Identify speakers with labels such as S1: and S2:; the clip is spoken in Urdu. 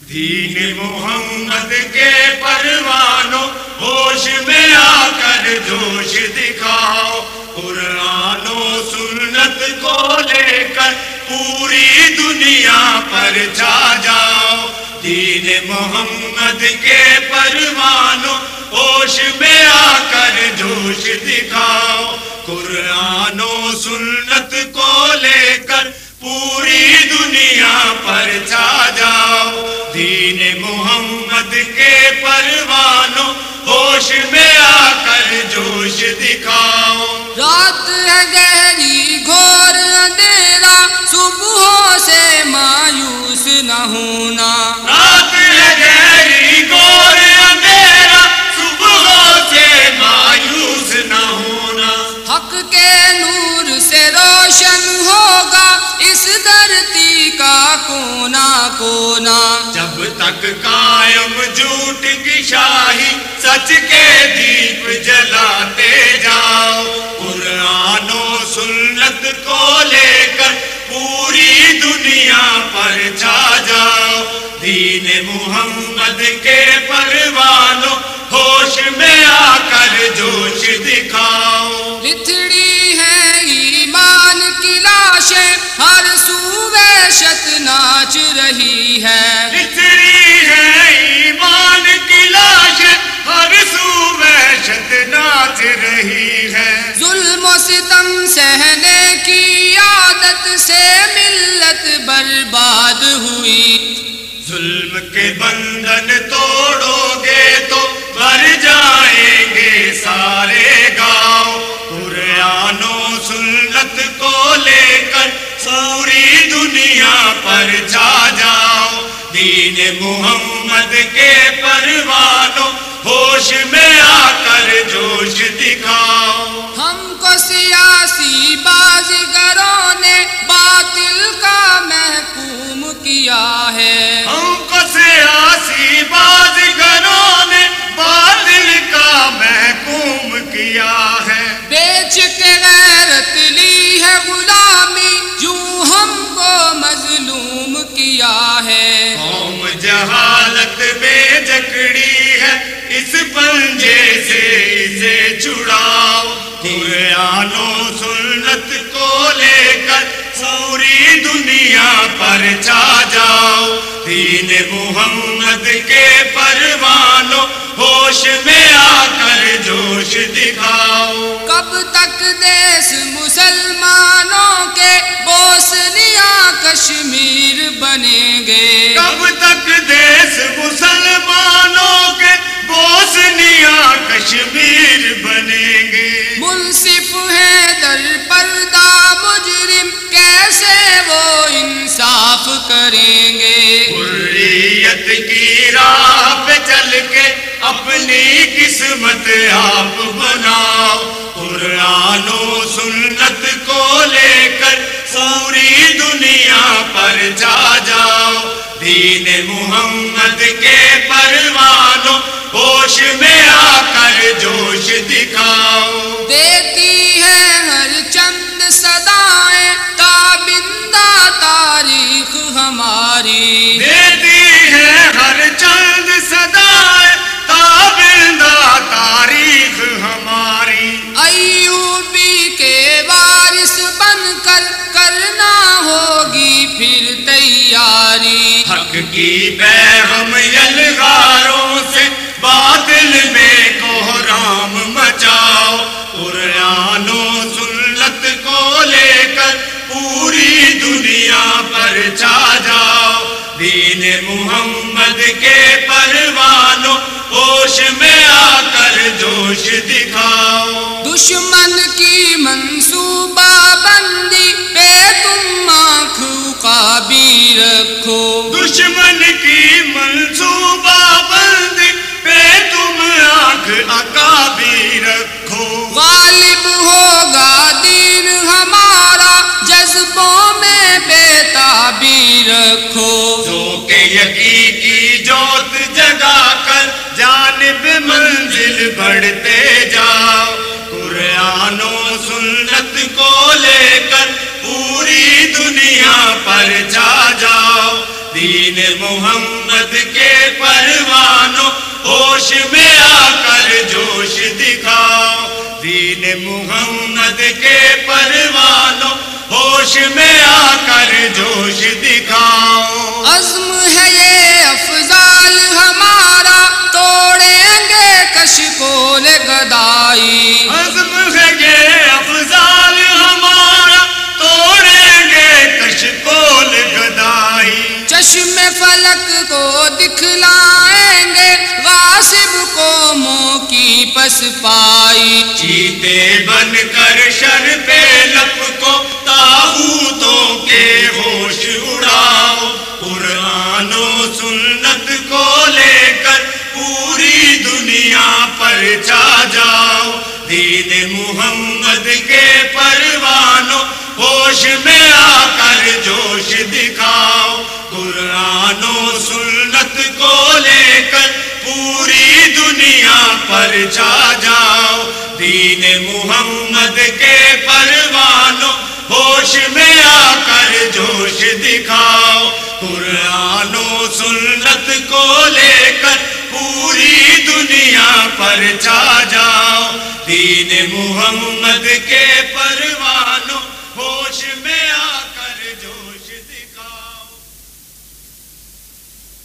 S1: دین محمد کے پروانوں، ہوش میں آ کر جوش دکھاؤ۔ قرآن و سنت کو لے کر پوری دنیا پر چھا جاؤ۔ دین محمد کے پروانوں، ہوش میں آ کر جوش دکھاؤ۔ قرآن و ہوش میں آ کر جوش دکھاؤ
S2: رات ہے گہری
S1: گو تک قائم جھوٹ کی شاہی سچ کے دیپ جلاتے جاؤ۔ قرآن و سنت کو لے کر پوری دنیا پر چھا جاؤ۔ دین محمد کے پروانوں ہوش میں آ کر جوش دکھاؤ۔
S2: لتڑی ہے ایمان کی لاشیں ہر سو وحشت ناچ رہی ہے۔
S1: بچڑی رہی ہے۔
S2: ظلم و ستم سہنے کی عادت سے ملت برباد ہوئی۔
S1: ظلم کے بندھن توڑو محمد کے پروانوں ہوش میں آ کر جوش دکھاؤ۔
S2: ہم کو سیاسی بازیگروں نے باطل کا محکوم کیا ہے۔
S1: ہم کو سیاسی بازیگروں نے باطل کا محکوم کیا ہے۔
S2: بیچ کے غیرت لی ہے غلامی
S1: پنجے سے اسے چھڑاؤ قرآن و سنت کو لے کر پوری دنیا پر چھا جاؤ۔ دین محمد کے پروانوں ہوش میں آ کر جوش دکھاؤ۔
S2: کب تک دیس مسلمانوں کے بوسنیا کشمیر بنیں گے؟
S1: کب تک دیس مسلمانوں کے اپنی قسمت آپ بناؤ قرآن و سنت کو لے کر پوری دنیا پر جا جاؤ۔ دین محمد کے پروانوں، ہوش میں آ کر جوش دکھاؤ۔ کی بیغم یلغاروں سے، باطل میں کوہرام مچاؤ۔ قرآن و سنت کو لے کر پوری دنیا پر چھا جاؤ۔ دین محمد کے پروانوں، ہوش میں آ کر جوش دکھاؤ۔
S2: دشمن کی منصوبہ بندی پہ تم آنکھ قابی
S1: سنت کو لے کر پوری دنیا پر جا جاؤ۔ دین محمد کے پروانوں ہوش میں آ کر جوش دکھاؤ۔ دین محمد کے پروانوں ہوش میں آ کر جوش دکھاؤ۔
S2: عزم فلک کو دکھلائیں گے غاصب قوموں کی پس پائی۔
S1: چیتے بن کر شر پہ لپ کو تاغوتوں کے ہوش اڑاؤ۔ قرآن و سنت کو لے کر پوری دنیا پر چھا جاؤ۔ دین محمد کے جا جاؤ، دین محمد کے پروانوں، ہوش میں آ کر جوش دکھاؤ۔ قرآن و سنت کو لے کر پوری دنیا پر چھا جاؤ۔ دین محمد کے پروانوں